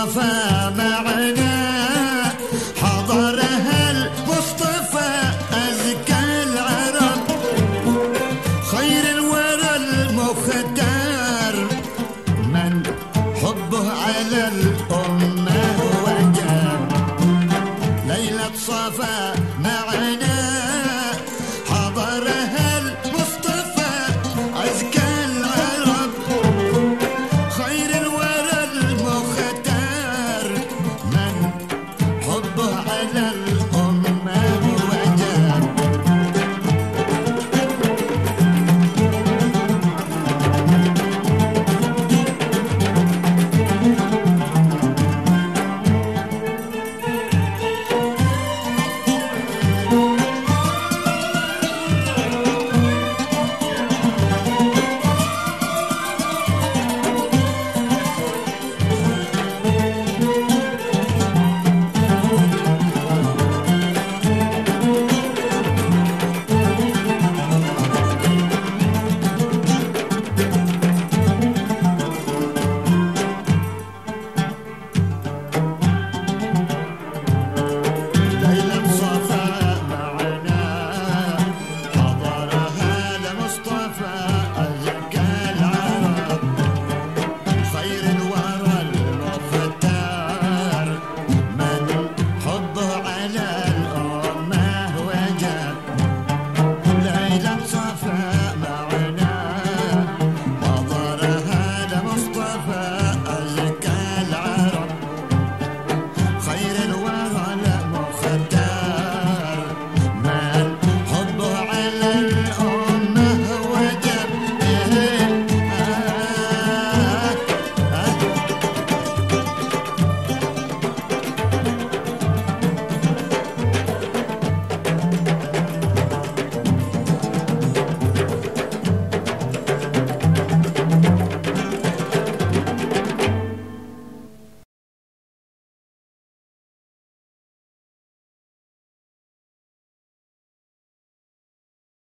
off.